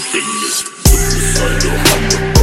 quickness. Suicidal, I'm the boss.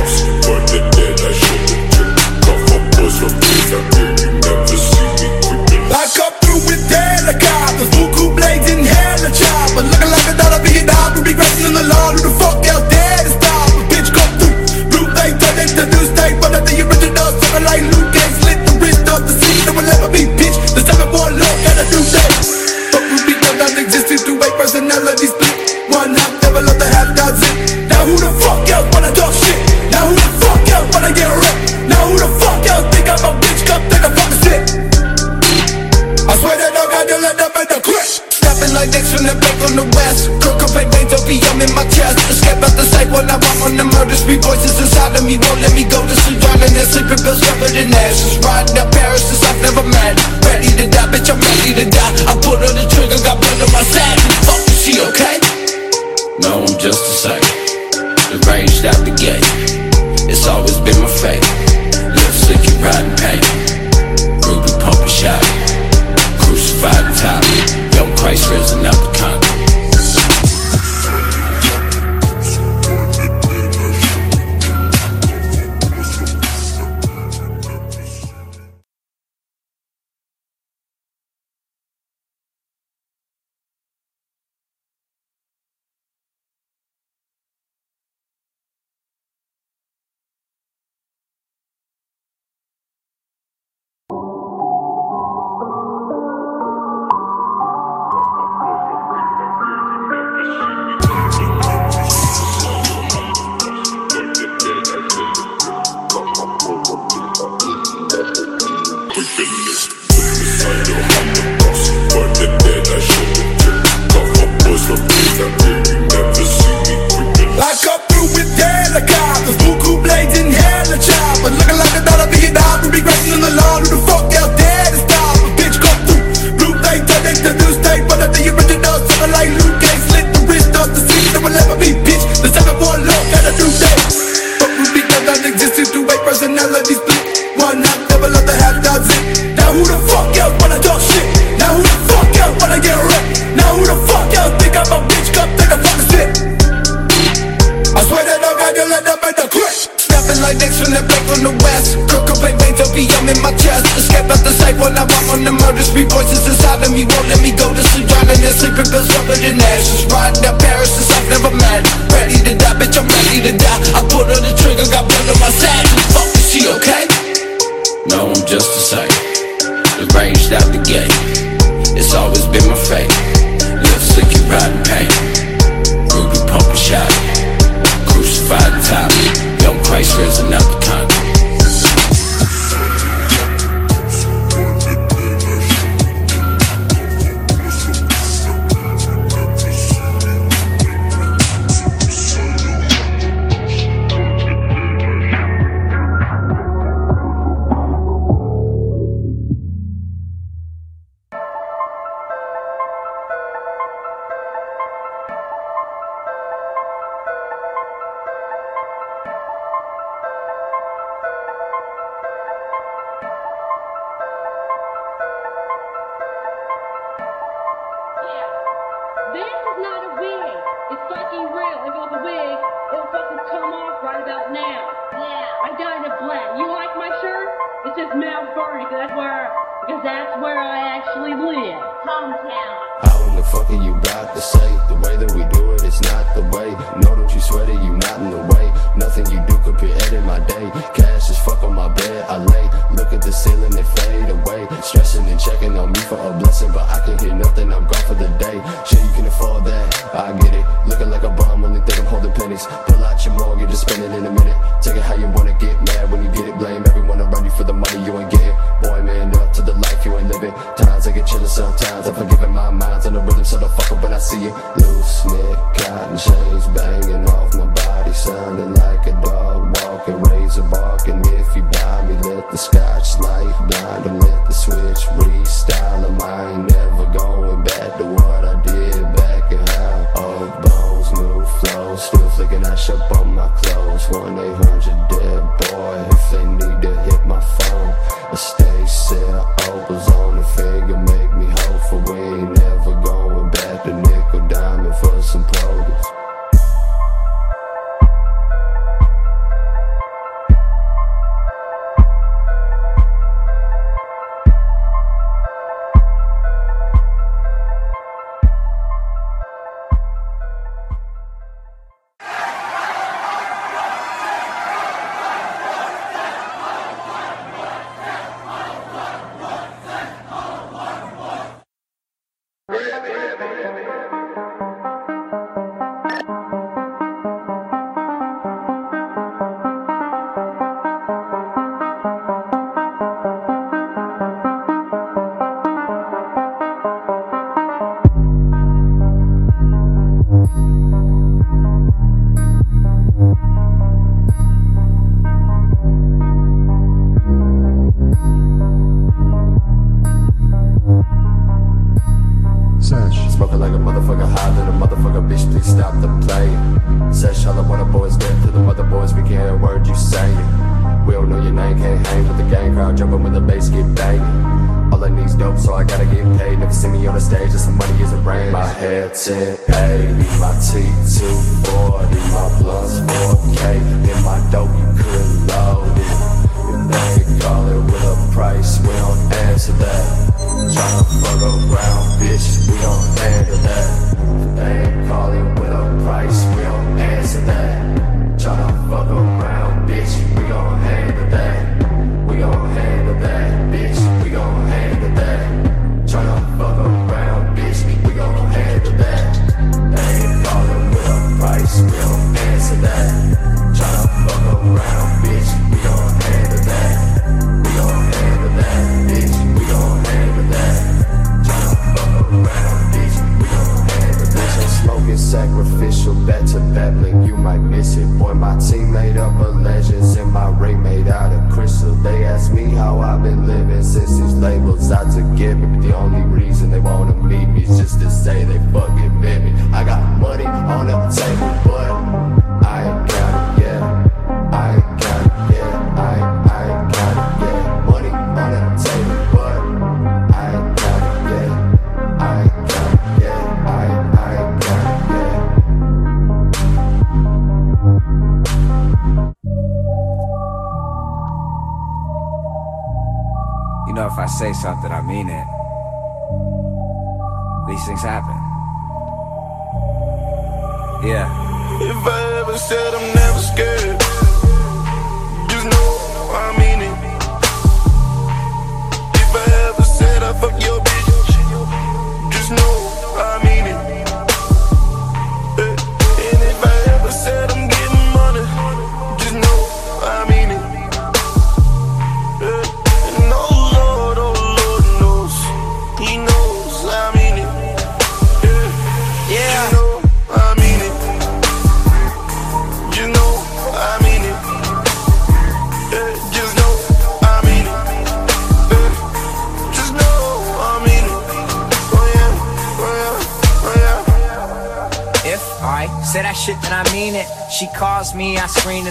Christ risen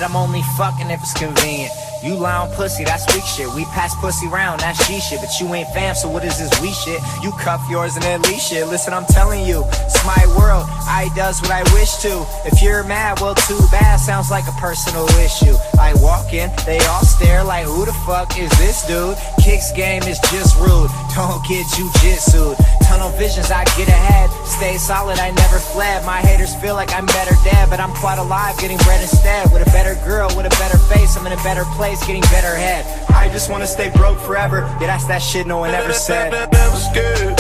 I'm only fucking if it's convenient. You on pussy, that's weak shit. We pass pussy round, that's G shit. But you ain't fam, so what is this we shit? You cuff yours and then leash shit. Listen, I'm telling you, it's my world. I does what I wish to. If you're mad, well, too bad. Sounds like a personal issue. I walk in, they all stare like, who the fuck is this dude? Kicks game is just rude. Don't get jujitsu. Tunnel visions, I get ahead. Stay solid, I never fled. My haters feel like I'm better dead, but I'm quite alive, getting bread instead. With a better girl, with a better face, I'm in a better place, getting better head. I just wanna stay broke forever. Yeah, that's that shit no one ever said. Never was Just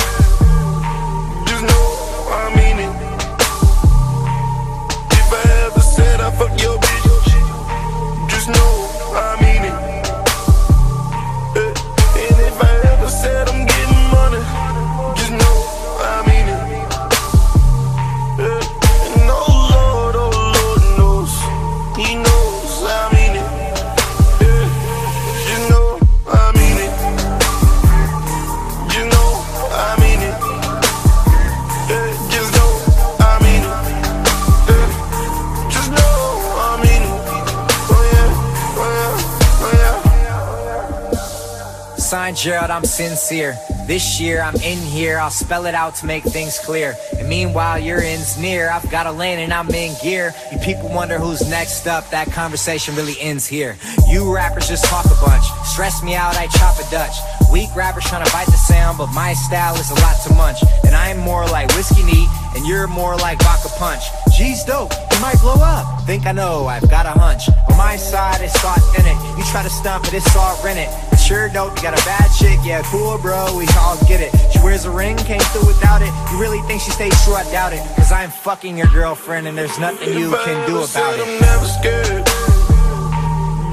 Gerald, I'm sincere. This year I'm in here, I'll spell it out to make things clear. And meanwhile, your end's near. I've got a lane and I'm in gear. You people wonder who's next up. That conversation really ends here. You rappers just talk a bunch. Stress me out, I chop a Dutch. Weak rappers trying to bite the sound, but my style is a lot to munch. And I'm more like whiskey neat, and you're more like vodka punch. G's dope, you might blow up. Think I know, I've got a hunch. On my side, it's thought in it. You try to stump it, it's all rented. Sure dope, you got a bad chick, yeah, cool, bro, we all get it. She wears a ring, came through without it. You really think she stays true? I doubt it. Cause I'm fucking your girlfriend, and there's nothing you can do about it. I'm never scared.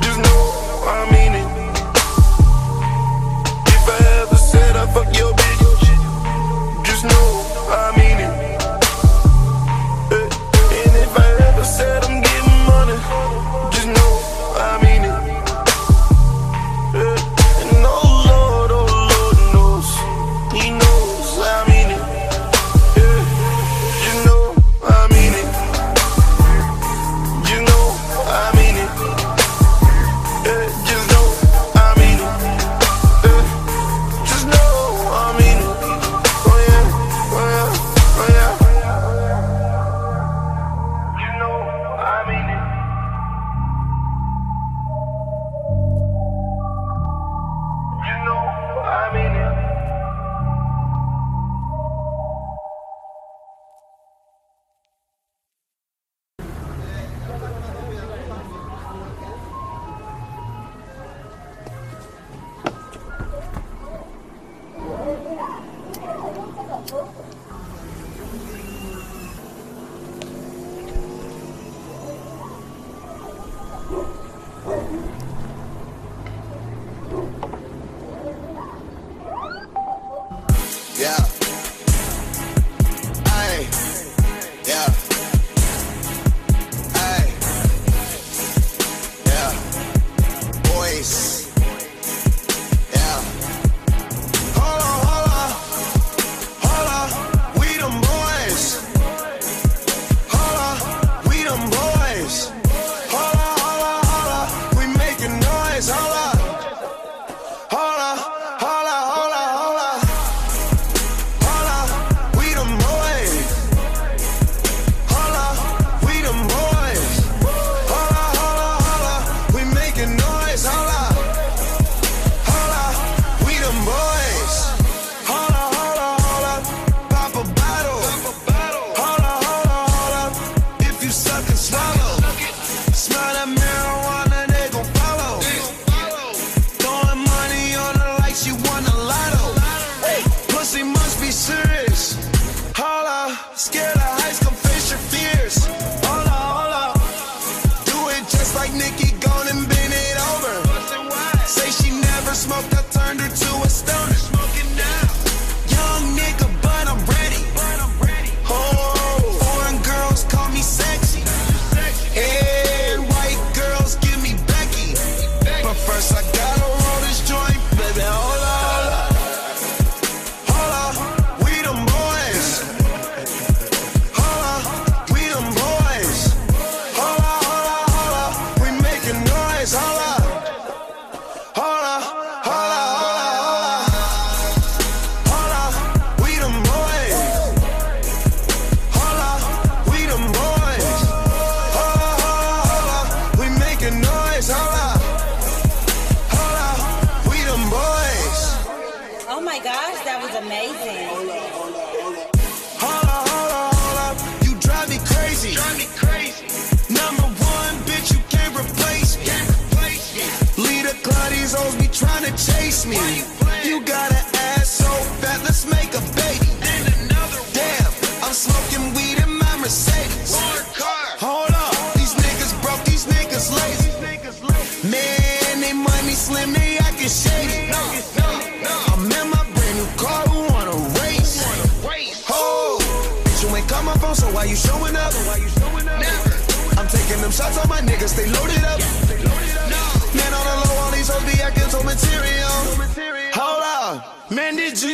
Just know I mean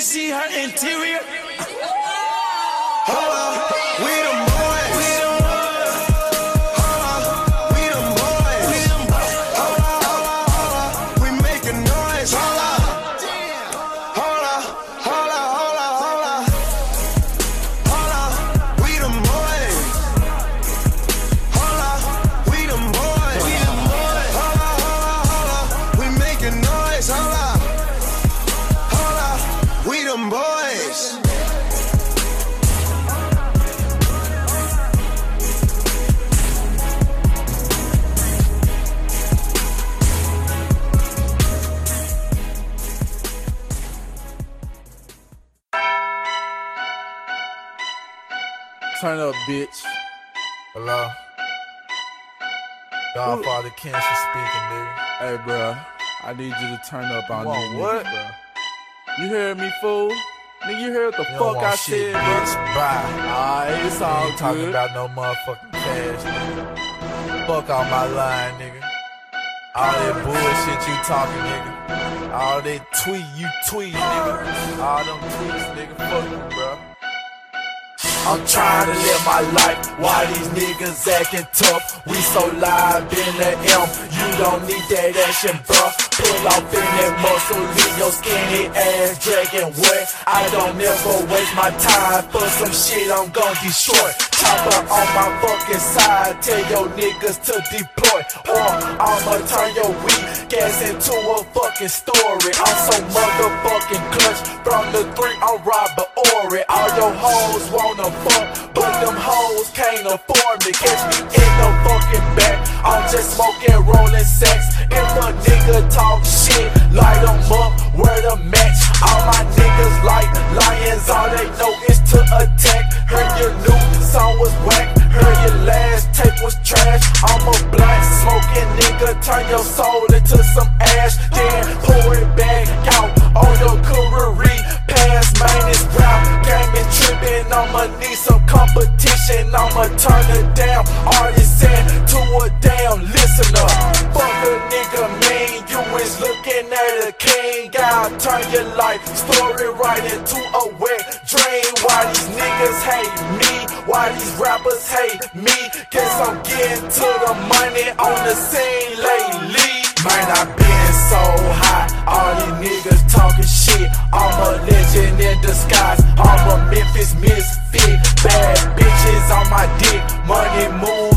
see her interior? Hey, bro, I need you to turn up on me, what? bro. You hear me, fool? Nigga, you heard what the you fuck I shit, said, bitch. Bye. Alright, it's all ain't good. talking about no motherfucking cash, nigga. Fuck all my line, nigga. All that bullshit you talking, nigga. All that tweet you tweet, nigga. All them tweets, nigga. Fuck you, bro. I'm trying to live my life Why these niggas acting tough. We so live in the M, you don't need that action, bruh. Pull off in that muscle, leave your skinny ass dragging wet. I don't ever waste my time for some shit I'm gon' destroy. Chopper on my fucking side, tell your niggas to deploy or I'ma turn your weak gas into a fucking story. I'm so motherfucking clutch from the three, I'm Robert Ori. All your hoes wanna fuck, but them hoes can't afford me. Catch me in the fucking back, I'm just smoking, rolling sex. If a nigga talk shit, light him up where the match. All my niggas like lions, all they know is to attack. Heard your new song was whack, heard your last tape was trash. I'm a black smoking nigga, turn your soul into some ash, then pour it back out on your coolery. Pass, man is proud. game is tripping. I'ma need some competition, I'ma turn it down. Artist said to a damn listener. Fuck a nigga, man, you is looking at a king. I'll turn your life story right into a wet dream. Why these niggas hate me? Why these rappers hate me? Guess I'm getting to the money on the scene lately. Man, I been so hot. All these niggas talking shit. I'm a legend in disguise. I'm a Memphis misfit. Bad bitches on my dick. Money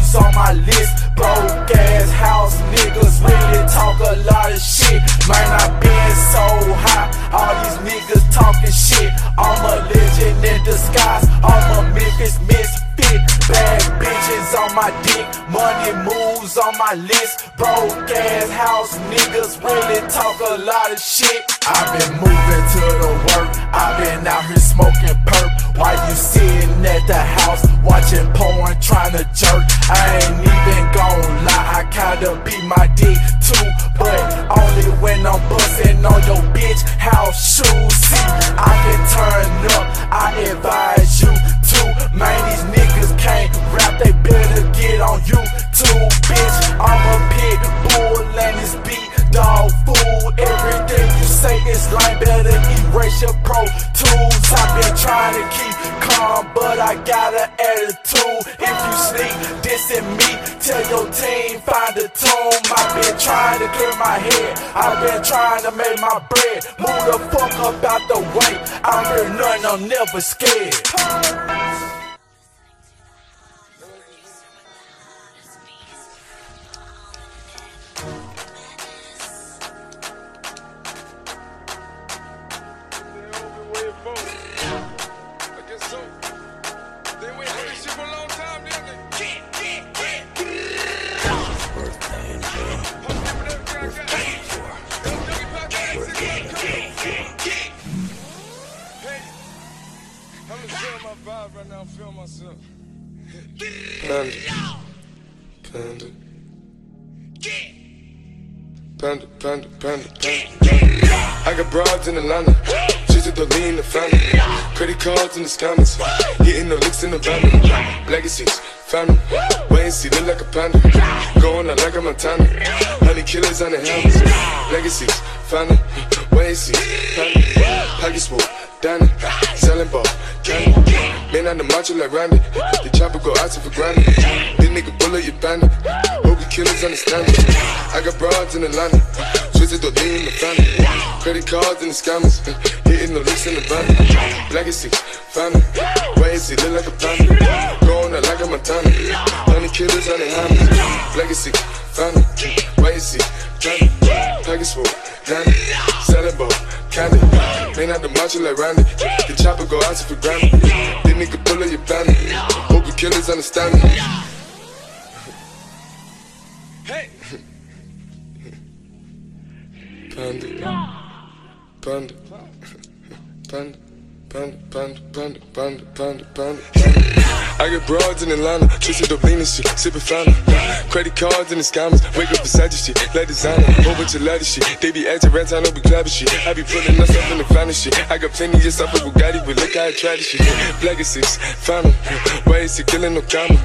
moves on my list. Broke ass house niggas really talk a lot of shit. Man, I been so hot. All these niggas talking shit. I'm a legend in disguise. I'm a Memphis misfit. Bad bitches on my dick. Money moves on my list. Broke ass house niggas really talk a lot of shit. I've been moving to the work. I've been out here smoking perp. Why you sitting at the house watching porn, trying to jerk? I ain't even gon' lie. I kinda beat my dick too, but only when I'm busting on your bitch house shoes. See, I can turn up. I advise you to. Man, these niggas can't rap. They better get on you too, bitch. I'm a pit bull and this beat dog fool. Everything you say is lame. Better erase your pro tools. I've been trying to keep calm, but I got an attitude. If you sneak dissing me, tell your team find a tomb. I've been trying to clear my head. I've been trying to make my bread. Move the fuck up out the way. I'm here nothing. I'm never scared. Panda. Panda. Panda, panda, panda, panda. I got broads in Atlanta. She's the lean, the family. Credit cards in the scammers. Hitting the licks in the van. Legacies, family. Wait and see, look like a panda. Going out like a Montana. Honey killers on the helmets. Legacies, family. Wait and see, family. Pocket Danny. Selling ball, candy. Man on the macho like Randy. The chopper go out for granted. This nigga bullet, you bandit. Hope you killers understand it. I got broads in Atlanta. Twisted the lean in the family. Credit cards and the scammers. Hitting the licks in the van. Legacy, family. Wait and see, look like a panda. Going out like a Montana. Honey killers on the hammers. Legacy, family. And see, family. Package full, Danny. Selling ball, candy. Man out the macho like Randy. The chopper go out for granted. This nigga pull up your bandit. Hope you killers understand me. Hey. Panda. Panda. Panda. Panda, panda, panda, panda, panda, panda. I got broads in Atlanta, twisted up lean and shit, sippin' fountain. Credit cards and the scammers, wake up beside your shit, like designer, whole bunch of ladder shit. They be acting rats, I know we clapping shit. I be putting us up in the finest shit. I got plenty just off of Bugatti, but look how I try this shit. Black fountain, why is he killing no comma?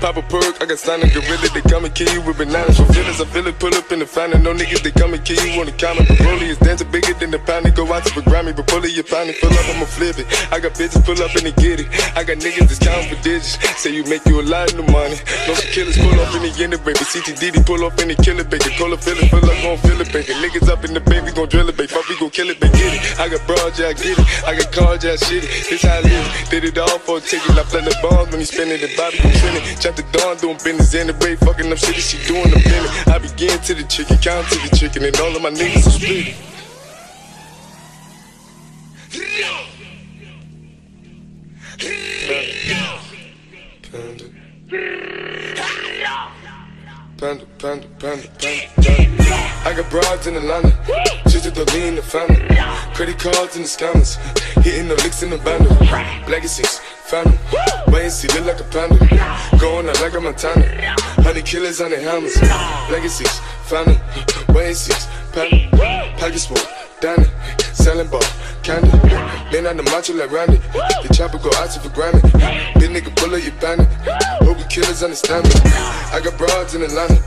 Pop a perk, I got a gorilla, they come and kill you with bananas. For feelings, I feel it, pull up in the fountain. No niggas, they come and kill you on the comment. The rollie is dancing bigger than the pound, they go out to the Grammy, but pull it, you pound it, pull up, I'ma flip it. I got bitches pull up and they get it. I got niggas that's counting for digits. Say you make you a lot of money. No some killers pull up in the end of baby. CTD pull up in the killer baby. Call a feeling, fill up, gon' feel it. Niggas up in the baby, gon' drill it, baby. Fuck, we gon' kill it, baby. Get it. I got broad, yeah, I get it. I got cars, yeah, shit it. This how I live. Did it all for a ticket. I play the bombs when he spinning the Bobby, you spinning. Chop the dawn, doing business in the break. Fucking up shit, she doing the minute. I begin to the chicken, count to the chicken, and all of my niggas are split. Panda. Panda, panda, panda, panda, panda. I got broads in Atlanta, just the lean the family. Credit cards and the scammers, hitting the licks in the bundle. Legacies, Phantom. Wait and see, look like a panda. Going out like a Montana. Honey killers on their helmets. Legacies, phantom. Wait see, panda. Package full, Danny. Selling ball, candy. Lean on the macho like Randy. The chopper go out to for granted. Big nigga bullet, you bandit. Hope you killers understand me. I got broads in Atlanta.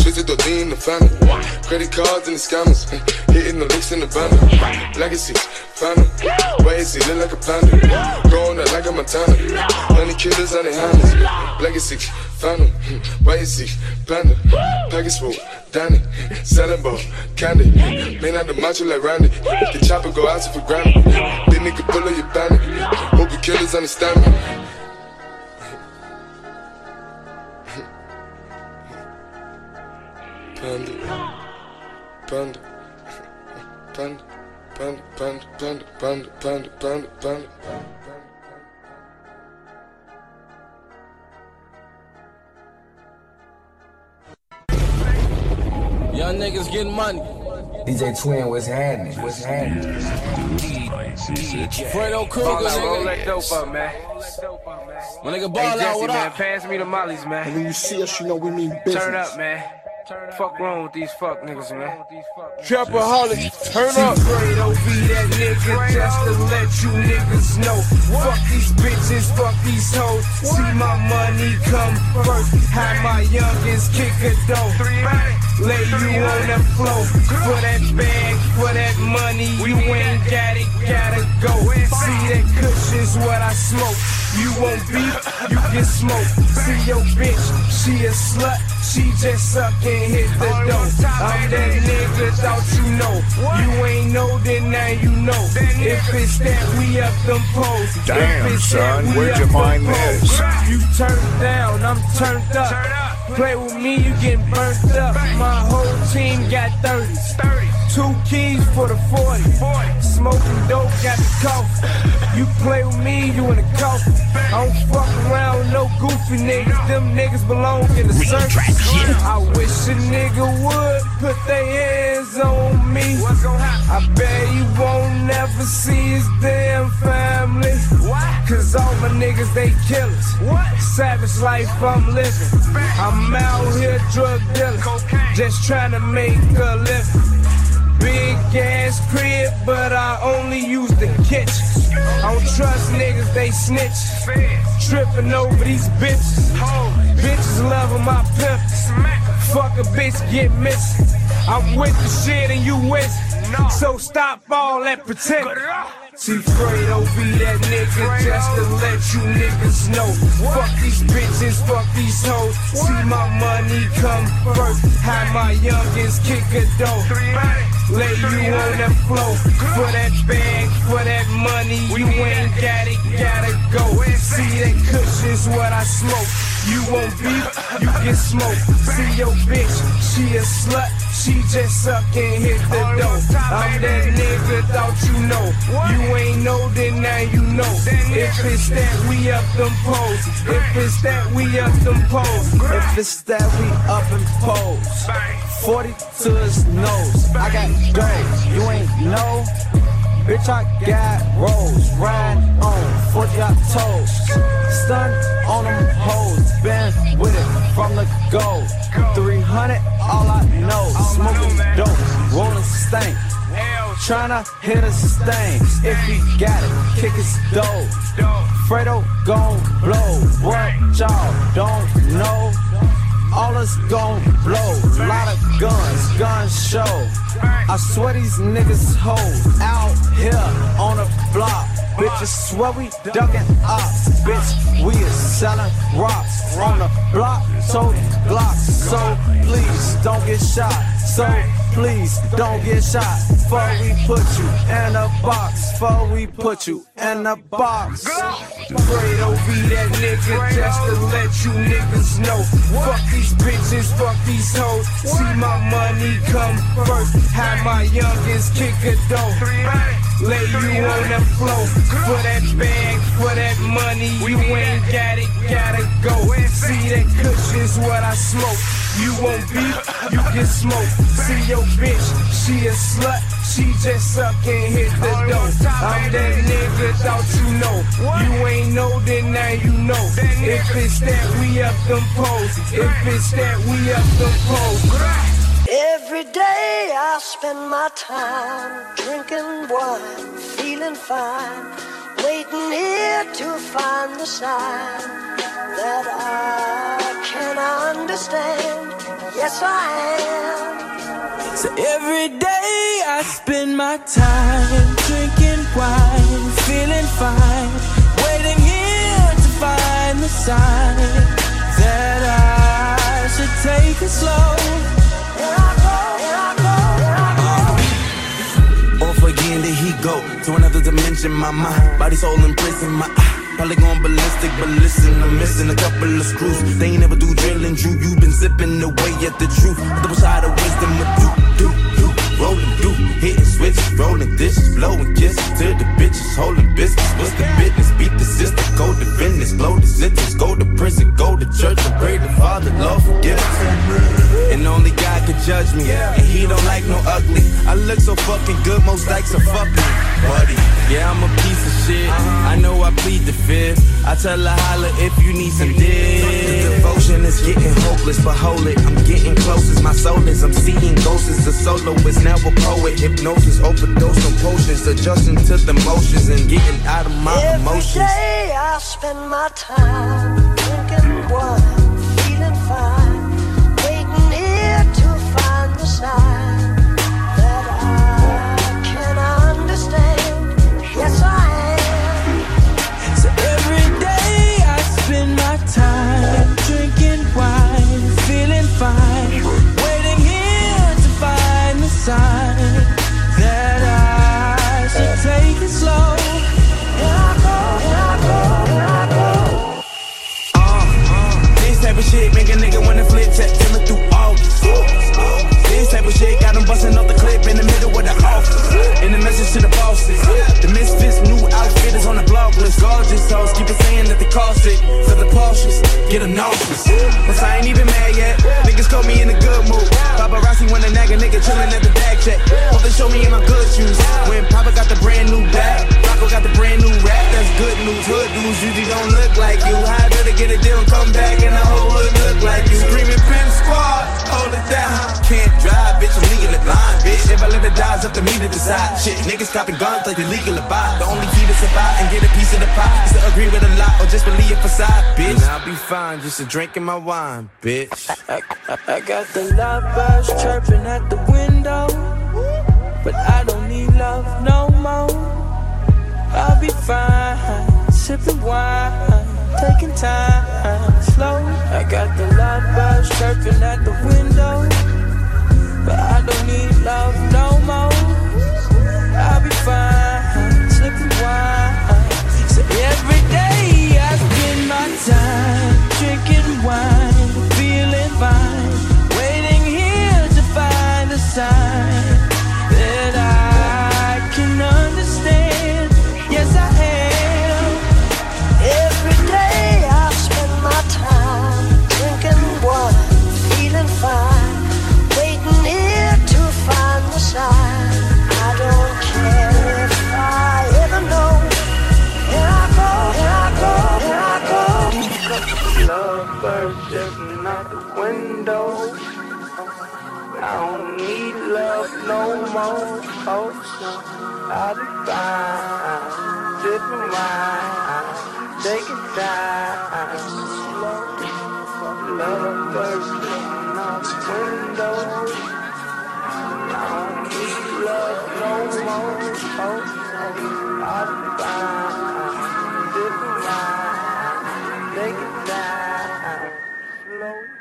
Twisted the D in the family. Credit cards and the scammers. Hitting the licks in the van. Legacies, phantom. Wait and see, look like a panda. Going out like a Montana. Honey killers on their hands. Legacy, and see, panda. Full, Danny. Selling ball, candy. Man out the macho like Randy. The chopper go out for granted. Big nigga bullet, you bandit. Hope you killers understand me. Panda, panda, panda, panda, panda, panda, panda, panda, panda, panda. Young niggas getting money. DJ Twin, what's happening? What's happening? Fredo Kruger, Ball out, roll that dope up, man. My nigga Hey, ball out, what man, up? pass me the mollies, man. And when you see us, you know we mean business. Turn up, man. Fuck wrong with these fuck niggas, man. Trapaholic, turn up. Fredo be that nigga just to let you niggas know. Fuck these bitches, fuck these hoes. See my money come first. Have my youngins kick a dough. Lay you on the floor. For that bag, for that money, you ain't got it, gotta go. See that cushion's what I smoke. You won't beef, you get smoke. See your bitch, she a slut. She just suck and hit the dough. I'm that nigga, thought you know. You ain't know, then now you know. If it's that, we up them poles. If Damn, it's son, that, where'd you them find this? You turned down, I'm turned up. Play with me, you getting burnt up. My whole team got 30s. Two keys for the 40. Smoking dope, got the coffee. You play with me, you in the coffee. I don't fuck around with no goofy niggas. Them niggas belong in the circus. I wish a nigga would put their hands on me. I bet he won't never see his damn family. Cause all my niggas, they killers. Savage life I'm living. I'm out here drug dealing. Just trying to make a living. Big ass crib, but I only use the kitchen. I don't trust niggas, they snitch. Tripping over these bitches. Bitches loving my pimpers. Fuck a bitch, get missed. I'm with the shit and you with it. So stop all that pretend. See Fredo be that nigga just to let you niggas know. Fuck these bitches, fuck these hoes. See my money come first. Have my youngins kick a dough. Lay you on the floor for that bag, for that money. You ain't got it, gotta go. See that cushion's what I smoke. You won't beef, you get smoked. See your bitch, she a slut. She just suck and hit the dough. I'm that nigga, thought you know. You ain't know, then now you know. If it's that, we up them poles. If it's that, we up them poles. If it's that we up and pose 40 to his nose. I got dough, you ain't know. Bitch I got rolls Ride on 40 got toes. Stun on them hoes Been with it from the go. 300 all I know Smoking dope, rolling stank. Tryna hit a stain If he got it, kick his dough. Fredo gon' blow What y'all don't know all us gon' blow, lot of guns, gun show. I swear these niggas hoes out here on the block. Bitch, Bitches swear we ducking ops. Bitch, we is selling rocks on the block. So Glocks. So please don't get shot. So please don't get shot. Before we put you in a box. Before we put you in a box. Fredo be that nigga just to let you niggas know. Fuck these bitches, fuck these hoes. See my money come first. Have my youngins kick a dough. Lay you on the floor for that bag, for that money. You ain't got it, gotta go. See that cushion's what I smoke. You won't beef, you get smoked. See your bitch, she a slut. She just suck and hit the door. I'm that nigga, thought you know. You ain't know, then now you know. If it's that, we up them poles. If it's that, we up them poles. Every day I spend my time drinking wine, feeling fine, waiting here to find the sign that I can understand. Yes, I am. So every day I spend my time drinking wine, feeling fine, waiting here to find the sign that I should take it slow. Here I go, here I go, here I go. Off again, there he go to another dimension. My mind, body, soul in prison. My eye, probably going ballistic, but listen, I'm missing a couple of screws. They ain't never do drilling, Drew. You been zipping away at the truth. Double side of wisdom, with do, do, do, rolling, do, hitting switch, rolling dishes, blowing kisses to the bitches, holding business. What's the business? Beat the system, go to business, blow the sentence, go to prison, go to church and pray the Father, Lord forgive us. And only God can judge me, and He don't like no ugly. I look so fucking good, most likes are fucking buddy. Yeah, I'm a piece of shit. I know I plead the fifth. I tell her holla if you need some dick. The devotion is getting hopeless, but hold it. I'm getting close as my soul is. I'm seeing ghosts as a soloist, now a poet. Hypnosis, overdose on potions, adjusting to the motions and getting out of my Every emotions. day I spend my time drinking wine, find the message to the bosses. The misfits, new outfitters on the blog list. Gorgeous hoes keep it saying that they cost it. So the Porsches get them nauseous. But I ain't even mad yet. Niggas call me in a good mood. Paparazzi wanna nag a nigga chillin' at the bag check. Hope they show me in my good shoes. When Papa got the brand new bag, Rocco got the brand new rap. That's good news. Hood dudes usually don't look like you. How better get a deal and come back and the whole hood look like you. Screaming pimp squad, hold it down. Can't drive, bitch, I'm legally blind, it's up to me to decide. Shit, niggas copping guns like they legal to buy. The only key to survive and get a piece of the pie is to agree with a lot or just believe a facade, bitch. And I'll be fine, just a drinking my wine, bitch. I, I, I got the love lovebirds chirping at the window, but I don't need love no more. I'll be fine, sipping wine, taking time slow. I got the love lovebirds chirping at the window, but I don't need love no more. I'll be fine, sipping wine. So every day I spend my time drinking wine, feeling fine, waiting here to find a sign Lovebirds jumping out the window. I don't need love no more. Oh, so I'll be fine. Sipping wine, taking time. Lovebirds jumping out the window. I don't need love no more. Oh, I'll be fine. Sipping wine, taking time. Slow.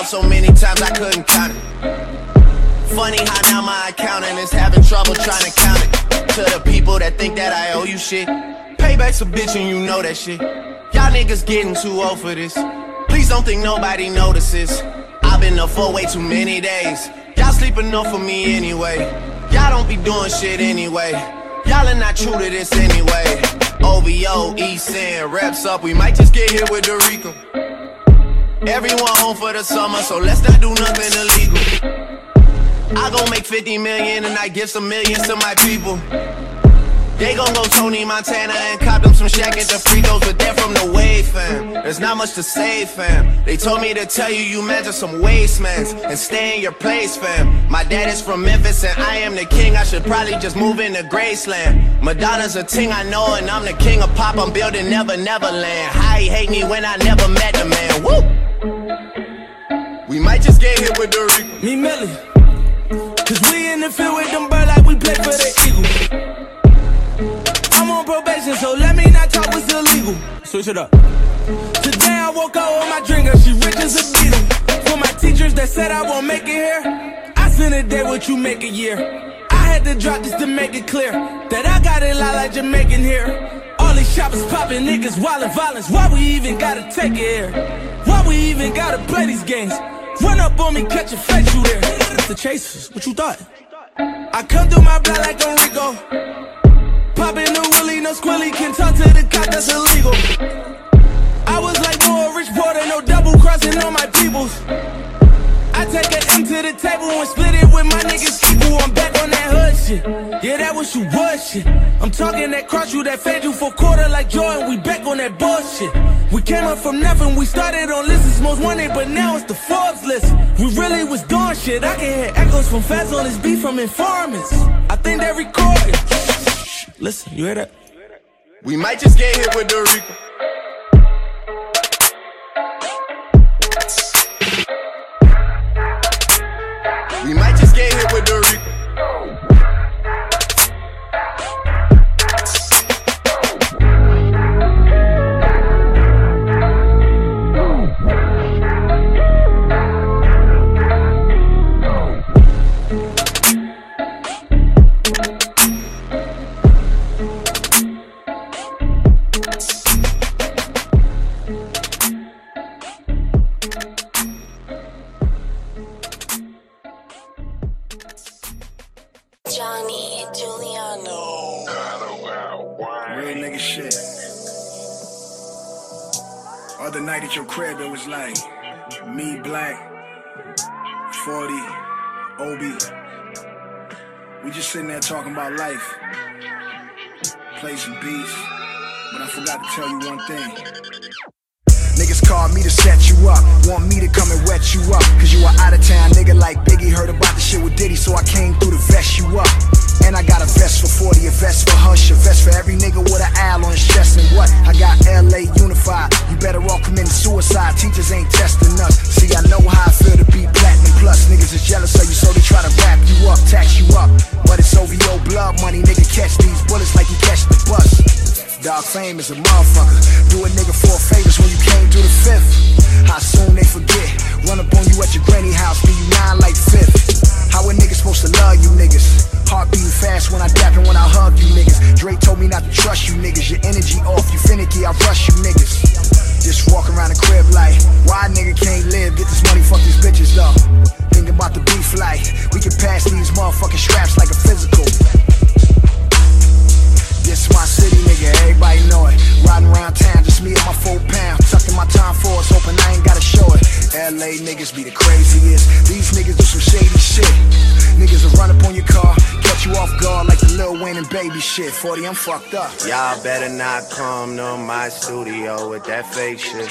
Out so many times I couldn't count it. Funny how now my accountant is having trouble trying to count it. To the people that think that I owe you shit. Payback's a bitch and you know that shit. Y'all niggas getting too old for this. Please don't think nobody notices. I've been up for way too many days. Y'all sleep enough for me anyway. Y'all don't be doing shit anyway. Y'all are not true to this anyway. OVO, East End, reps up. We might just get hit with the Rico. Mm-hmm. Everyone home for the summer, so let's not do nothing illegal. I gon' make 50 million and I give some millions to my people. They gon' go Tony Montana and cop them some shack at the Frigos, but they're from the wave, fam. There's not much to say, fam. They told me to tell you you to some wastemans and stay in your place, fam. My dad is from Memphis and I am the king. I should probably just move into Graceland. Madonna's a ting I know and I'm the king of pop. I'm building Never Neverland. How he hate me when I never met the man. Woo! We might just get hit with the Rico. Meek Milly. Cause we in the field with them bird like we play for the Eagles. I'm on probation, so let me not talk what's illegal. Switch it up. Today I woke up with my drinker, she rich as a beetle. For my teachers that said I won't make it here, I spend a day what you make a year. I had to drop this to make it clear that I got it lot like Jamaican here. All these shoppers popping niggas, wildin' violence. Why we even gotta take it here? Why we even gotta play these games? Run up on me, catch a face, you there. The chasers, what you thought? I come through my block like a Rico. Poppin' a willy, no squilly, can talk to the cop, that's illegal. I was like more rich porter, no double crossing on my peoples. I take an M to the table and split it with my niggas equal. I'm back on that hood shit. Yeah, that was you was shit. I'm talking that cross you, that fed you for quarter like Jordan. We back on that bullshit. We came up from nothing. We started on lists most wanted, but now it's the Forbes list. We really was doing shit. I can hear echoes from fans on this beat from informants. I think they recorded. Listen, you hear that? We might just get hit with the Rico. Johnny Giuliano. Real nigga shit. Other night at your crib, it was like me, Black, 40, Obi. We just sitting there talking about life. Play some beats. But I forgot to tell you one thing. Call me to set you up, want me to come and wet you up. Cause you are out of town, nigga like Biggie. Heard about the shit with Diddy, so I came through to vest you up. And I got a vest for 40, a vest for Hush, a vest for every nigga with an owl on his chest. And what? I got LA unified. You better all committing suicide. Teachers ain't testing us. See, I know how I feel to be platinum plus. Niggas is jealous of you, so they try to wrap you up, tax you up. But it's OVO blood money, nigga. Catch these bullets like you catch the bus. Dog fame is a motherfucker. Do a nigga four favors when you came to the fifth. How soon they forget? Run up on you at your granny house, be you nine like fifth. How a nigga supposed to love you niggas? Heart beating fast when I dap and when I hug you niggas. Drake told me not to trust you niggas. Your energy off, you finicky, I rush you niggas. Just walk around the crib like, why nigga can't live? Get this money, fuck these bitches though. Thinking about the beef like, we can pass these motherfucking straps like a physical. City, nigga, everybody know it. Riding around town, just me and my four pound. Tucking my time forwards, hoping I ain't gotta show it. LA niggas be the craziest. These niggas do some shady shit. Niggas will run up on your car, catch you off guard like the Lil Wayne and baby shit. 40, I'm fucked up. Y'all better not come to my studio with that fake shit.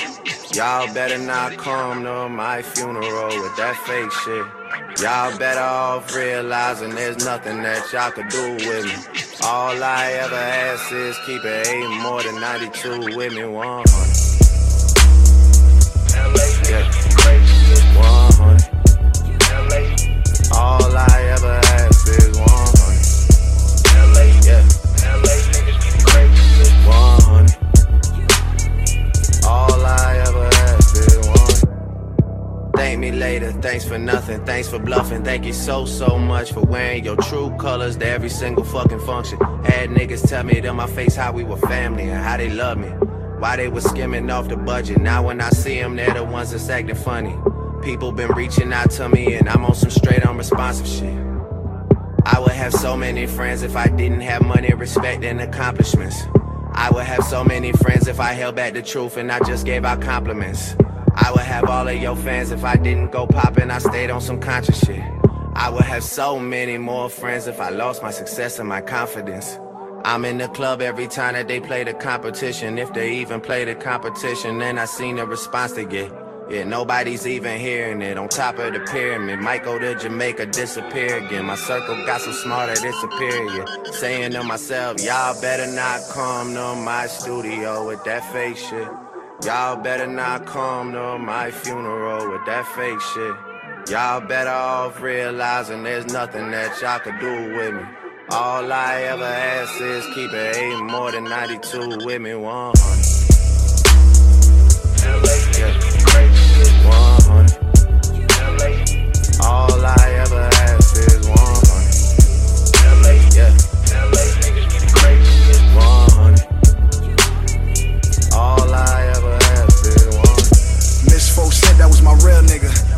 Y'all better not come to my funeral with that fake shit. Y'all better off realizing there's nothing that y'all could do with me. All I ever ask is keep it eight more than 92 with me 100. Yeah. 100. All later, thanks for for nothing. Thanks for bluffing. Thank you so, so much for wearing your true colors to every single fucking function. Had niggas tell me to my face how we were family and how they love me. Why they was skimming off the budget. Now when I see them, they're the ones that's acting funny. People been reaching out to me and I'm on some straight unresponsive shit. I would have so many friends if I didn't have money, respect, and accomplishments. I would have so many friends if I held back the truth and I just gave out compliments. I would have all of your fans if I didn't go poppin', I stayed on some conscious shit. I would have so many more friends if I lost my success and my confidence. I'm in the club every time that they play the competition. If they even play the competition, then I seen the response they get. Yeah, nobody's even hearing it. On top of the pyramid, might go to Jamaica, disappear again. My circle got so smart that it's superior. Saying to myself, y'all better not come to my studio with that fake shit. Y'all better not come to my funeral with that fake shit. Y'all better off realizing there's nothing that y'all could do with me. All I ever ask is keep it eight more than 92 with me, 100. All I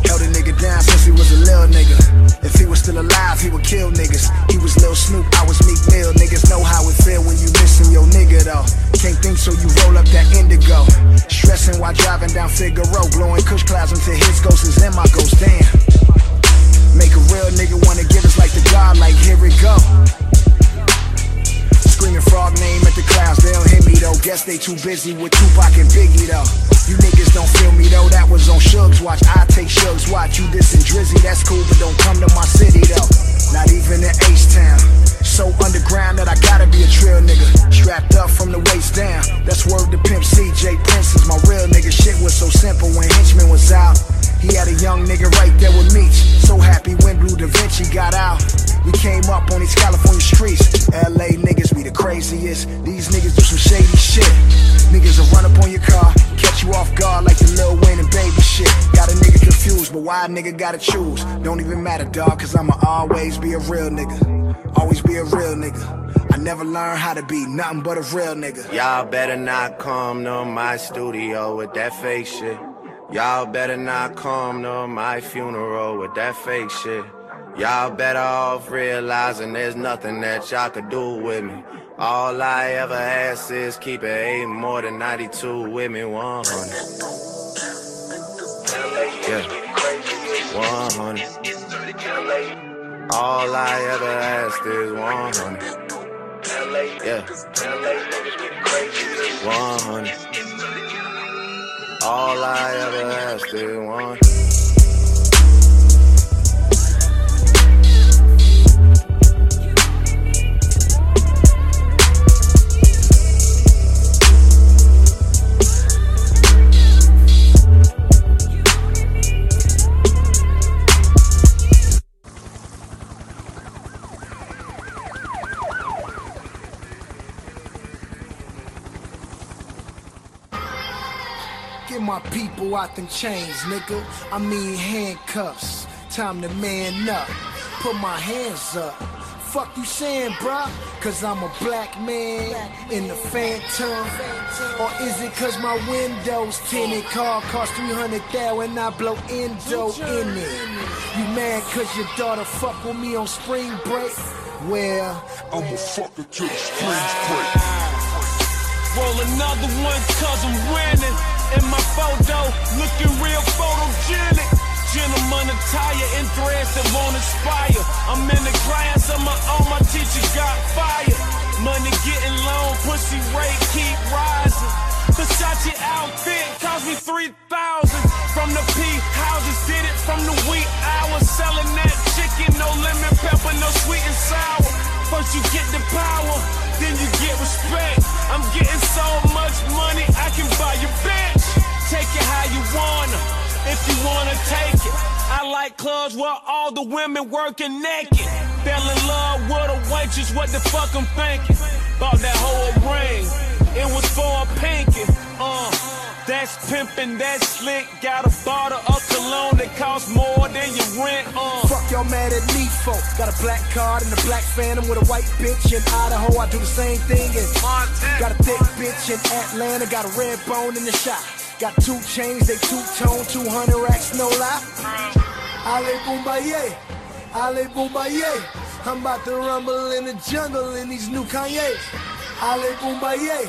Held a nigga down since he was a little nigga. If he was still alive, he would kill niggas. He was Lil Snoop, I was Meek Mill. Niggas know how it feel when you missing your nigga though. Can't think so you roll up that indigo. Stressing while driving down Figueroa, blowing kush clouds until his ghost is in my ghost. Damn. Make a real nigga wanna give us like the God, like here we go. Screaming frog name at the clouds, they don't hear me though. Guess they too busy with Tupac and Biggie though. You niggas don't feel me though, that was on Suge's watch. I take Suge's watch. You dissing Drizzy, that's cool, but don't come to my city though. Not even in H-Town. So underground that I gotta be a trail nigga. Strapped up from the waist down. That's word to Pimp CJ Prince is my real nigga. Shit was so simple when Henchman was out. He had a young nigga right there with me. So happy when Blue Da Vinci got out. We came up on these California streets. LA niggas be the craziest. These niggas do some shady shit. Niggas will run up on your car, catch you off guard like the Lil Wayne and baby shit. Got a nigga confused, but why a nigga gotta choose? Don't even matter, dog, cause I'ma always be a real nigga. Always be a real nigga. I never learned how to be nothing but a real nigga. Y'all better not come to my studio with that fake shit. Y'all better not come to my funeral with that fake shit. Y'all better off realizing there's nothing that y'all could do with me. All I ever ask is keep it eight more than 92 with me, 100. Yeah, 100. All I ever ask is 100. Yeah, 100. All I ever ask is 100. My people out them chains, nigga. I mean handcuffs. Time to man up. Put my hands up. Fuck you saying, bruh? Cause I'm a black man in the phantom. Or is it cause my windows tinted? Car cost 300 thou and I blow endo in it. You mad cause your daughter fuck with me on spring break? Well, I'ma fuck till the springs break. Roll another one cause I'm winning. In my photo, looking real photogenic. Gentleman attire in threads that won't expire. I'm in the class of my own, my teacher got fired. Money getting low, pussy rate keep rising. Versace outfit cost me 3,000. From the P houses, did it from the wheat hours. Selling that chicken, no lemon pepper, no sweet and sour. First you get the power, then you get respect. I'm getting so much money, I can buy your bitch. Take it how you wanna, if you wanna take it. I like clubs where all the women working naked. Fell in love with a waitress, what the fuck I'm thinking? Bought that whole ring, it was for a pinky. Uh, That's pimpin', that's slick. Got a bottle of cologne that costs more than your rent. Uh. Fuck y'all mad at me for. Got a black card and a black phantom with a white bitch in Idaho. I do the same thing in Got a thick bitch in Atlanta. Got a red bone in the shop. Got two chains, they two tone, 200 racks, no lie. Ali Bomaye, Ali Bomaye. I'm about to rumble in the jungle in these new Kanye's. Ali Bomaye,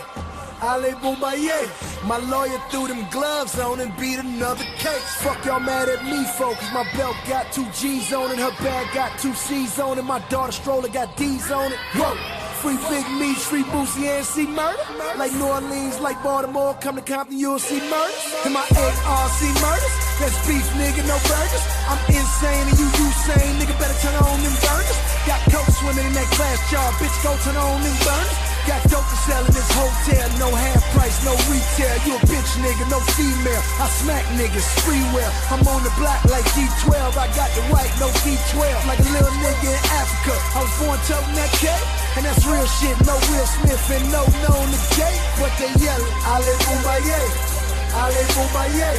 Ali Bomaye. My lawyer threw them gloves on and beat another case. Fuck y'all mad at me, folks. My belt got two G's on it, her bag got two C's on it, my daughter stroller got D's on it. Whoa. Free Big Meech, Free Boosie, and C-Murder. Like New Orleans, like Baltimore, come to Compton, you'll see murder. And my ARC murders. That's beef, nigga, no burgers. I'm insane and you Usain, nigga, better turn on them burners. Got coke swimming in that glass jar, bitch, go turn on them burners. Got dope to sell in this hotel, no half price, no retail. You a bitch nigga, no female. I smack niggas, freeware. I'm on the block like D12. I got the white, no D12. Like a little nigga in Africa. I was born toting that K. And that's real shit, no Will Smith and no known the gate. But they yelling, Ali Bomaye, Ali Bomaye.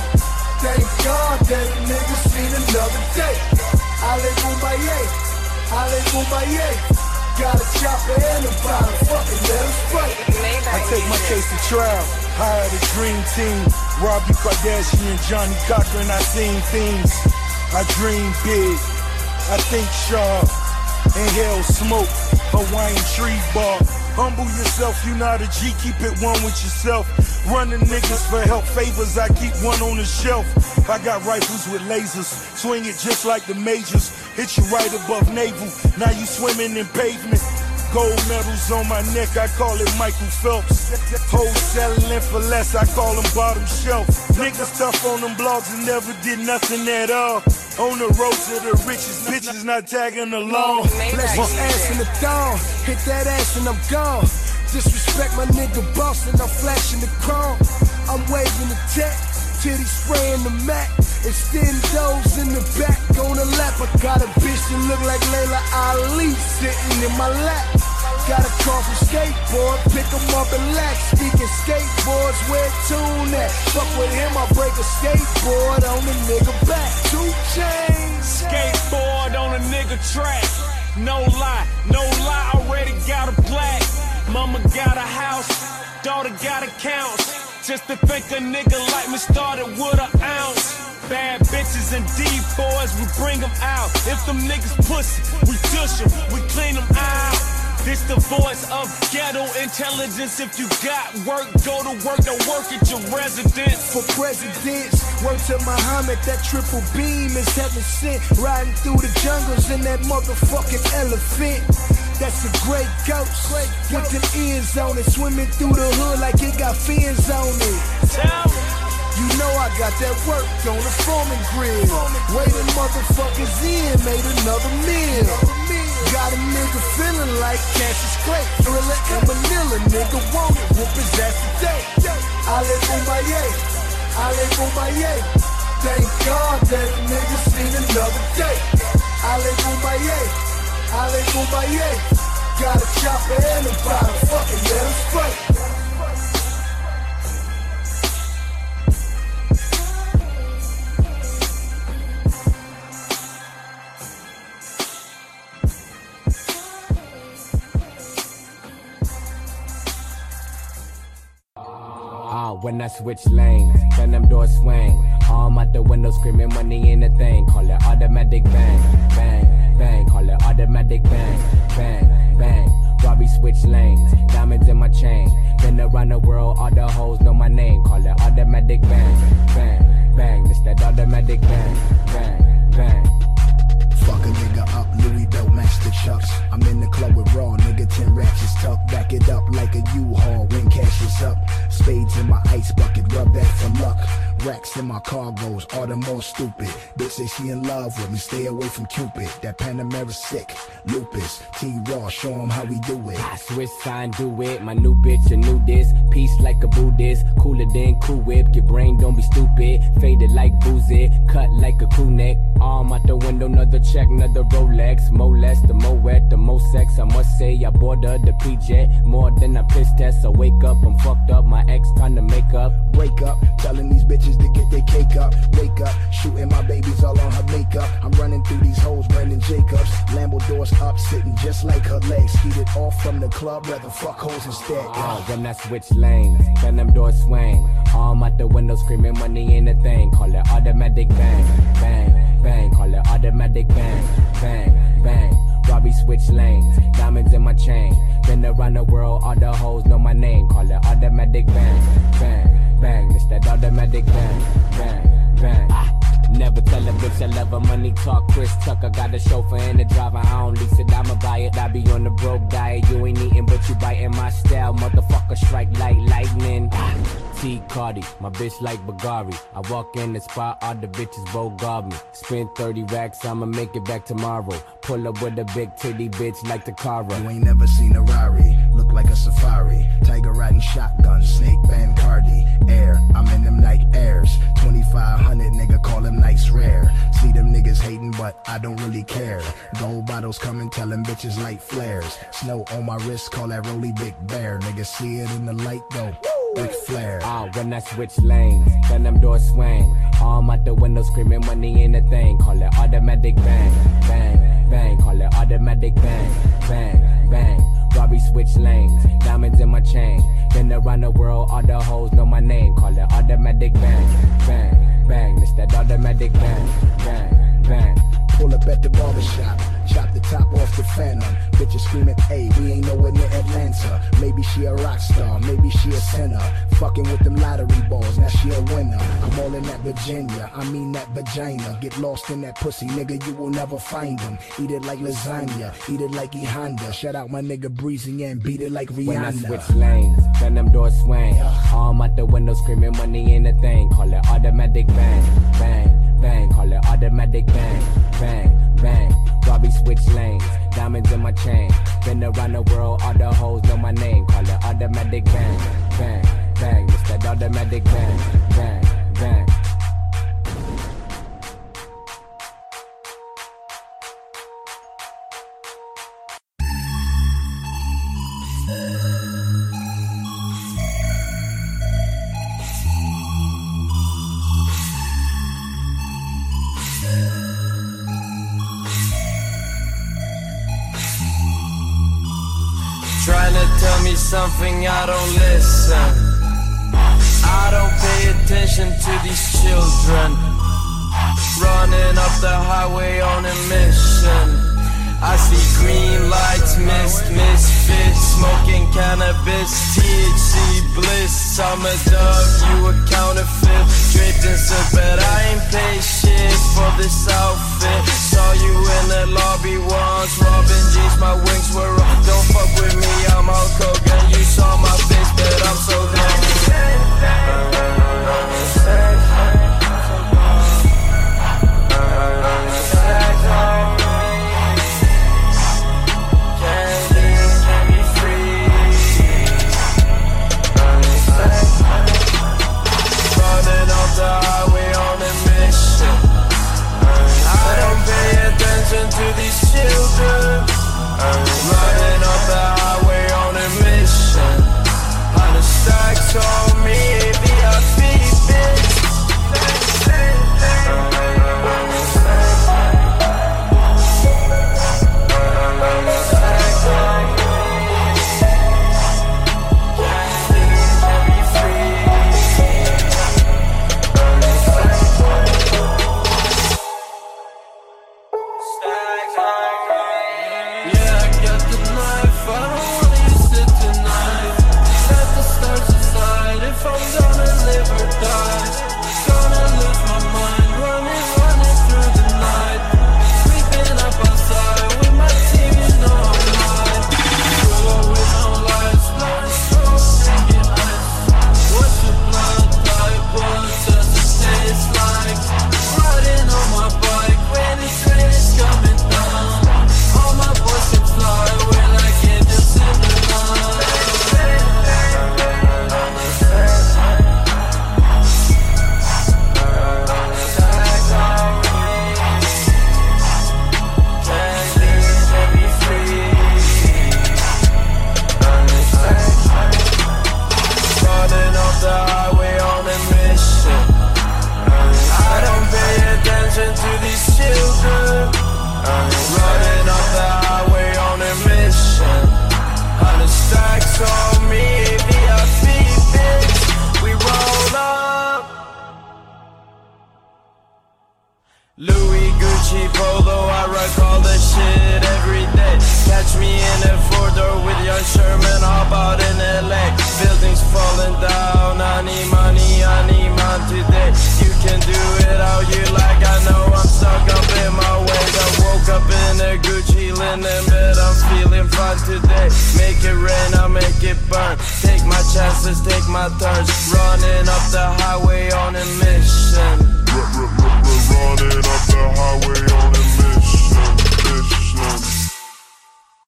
Thank God that nigga seen another day. Ali Bomaye, Ali Bomaye. Got a chopper and a bottle, fucking let him spray. I take my case to trial. Hire the dream team. Robbie Kardashian, Johnnie Cochran, I seen things. I dream big. I think sharp. Inhale smoke. Hawaiian tree bar. Humble yourself, you not a G, keep it one with yourself. Running niggas for help favors, I keep one on the shelf. I got rifles with lasers, swing it just like the majors. Hit you right above navel, now you swimming in pavement. Gold medals on my neck, I call it Michael Phelps. Hoes selling for less, I call them bottom shelf. Niggas tough on them blogs and never did nothing at all. On the road to the richest bitches not tagging along. Let's just ass in the thong. Hit that ass and I'm gone. Disrespect my nigga boss and I'm flashing the chrome. I'm waving the tech, titty spraying the Mac. Extend those in the back on the lap. I got a bitch that look like Laila Ali sitting in my lap. Got a car from skateboard, pick 'em up and lax. Speaking skateboards, where tune at? Fuck with him, I break a skateboard on the nigga back. Two chains. Skateboard on a nigga track. No lie, no lie, already got a black. Mama got a house, daughter got accounts. Just to think a nigga like me started with an ounce. Bad bitches and D-boys, we bring them out. If them niggas pussy, we dish them, we clean them out. This the voice of ghetto intelligence. If you got work, go to work, don't work at your residence. For presidents, word to Muhammad, that triple beam is heaven sent. Riding through the jungles in that motherfucking elephant. That's a great ghost. With them ears on it, swimming through the hood like it got fins on it. You know I got that work on the foreman grill. Waiting motherfuckers in, made another meal. Got a nigga feeling like Cassius Clay. Thrilla in Manila, nigga want it, whoop his ass today. Ali Bomaye, Ali Bomaye. Thank God that nigga seen another day. Ali Bomaye, Ali Bomaye. Got a chopper and a bottle, fucking let him spray. Ah, when I switch lanes, then them doors swing. Arm out the window screaming money in the thing. Call it automatic bang, bang, bang. Call it automatic bang, bang, bang. Robbie switch lanes, diamonds in my chain. Been around the world, all the hoes know my name. Call it automatic bang, bang, bang. It's that automatic bang, bang. Racks in my cargoes, all the more stupid. Bitch say she in love with me, stay away from Cupid. That Panamera sick, lupus. T-Raw, show 'em how we do it. I switch sign, do it. My new bitch, a new this. Peace like a Buddhist. Cooler than Cool Whip. Your brain don't be stupid. Faded like boozy. Cut like a crew neck. Arm out the window, another check, another Rolex. More less, the more wet, the more sex, I must say I boarded the PJ more than a piss test. I wake up, I'm fucked up, my ex trying to make up. Break up, telling these bitches to get their cake up. Wake up, shooting my babies all on her makeup. I'm running through these hoes, Brandon Jacobs. Lambo doors up, sitting just like her legs. Skeeted off from the club, rather fuck hoes instead. Uh, when I switch lanes, then them doors swing. Arm out the window, screaming money ain't a thing. Call it automatic bang, bang, bang. Call it automatic bang, bang, bang. Robbie switch lanes, diamonds in my chain. Been around the world, all the hoes know my name. Call it automatic bang, bang, bang. It's that automatic bang, bang, bang. Never tell a bitch I love her. Money talk, Chris Tucker. Got a chauffeur and a driver. I don't lease it. I'ma buy it. I be on the broke diet. You ain't eating, but you biting my style. Motherfucker, strike like lightning. T Cardi, my bitch like Bagari. I walk in the spot, all the bitches both guard me. Spend 30 racks, I'ma make it back tomorrow. Pull up with a big titty bitch like the Cara. You ain't never seen a Rari, look like a safari. Tiger riding shotgun, snake band Cardi. Air, I'm in them Nike Airs. 2500 but I don't really care. Gold bottles coming, tell them bitches light flares. Snow on my wrist, call that Rolly Big Bear. Niggas see it in the light though. Big flare. Ah, when I switch lanes, then them doors swing. Arm out the window, screaming money ain't a thing. Call it automatic bang, bang, bang. Call it automatic bang, bang, bang. Robbie switch lanes, diamonds in my chain. Been around the world, all the hoes know my name. Call it automatic bang, bang, bang. It's that automatic bang, bang, bang. Pull up at the barbershop, chop top off the phantom. Bitches screaming, hey, we ain't nowhere near Atlanta. Maybe she a rock star, maybe she a sinner. Fucking with them lottery balls, now she a winner. I'm all in that Virginia, I mean that vagina. Get lost in that pussy, nigga, you will never find them. Eat it like lasagna, eat it like E Honda. Shout out my nigga Breezy and beat it like Rihanna. When I switch lanes, then them doors swing. Arm out the window, screaming money ain't a thing. Call it automatic bang, bang, bang. Call it automatic bang, bang, bang. Robbie switch lanes, diamonds in my chain. Been around the world, all the hoes know my name. Call it automatic bang, bang, bang. It's that automatic bang, bang, bang. Tell me something, I don't listen. I don't pay attention to these children. Running up the highway on a mission. I see green lights, mist, misfits, smoking cannabis, THC bliss. I'm a dove, you a counterfeit, draped in silk, but I ain't paid shit for this outfit. Saw you in the lobby once, Robin jeans, my wings were up. Don't fuck with me, I'm Hulk Hogan. You saw my face, but I'm so Running to these children. I'm running up the highway on a mission. On a stack tall.